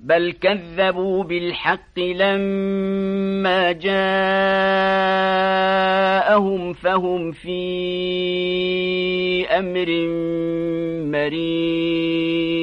بل كذبوا بالحق لما جاءهم فهم في أمر مريض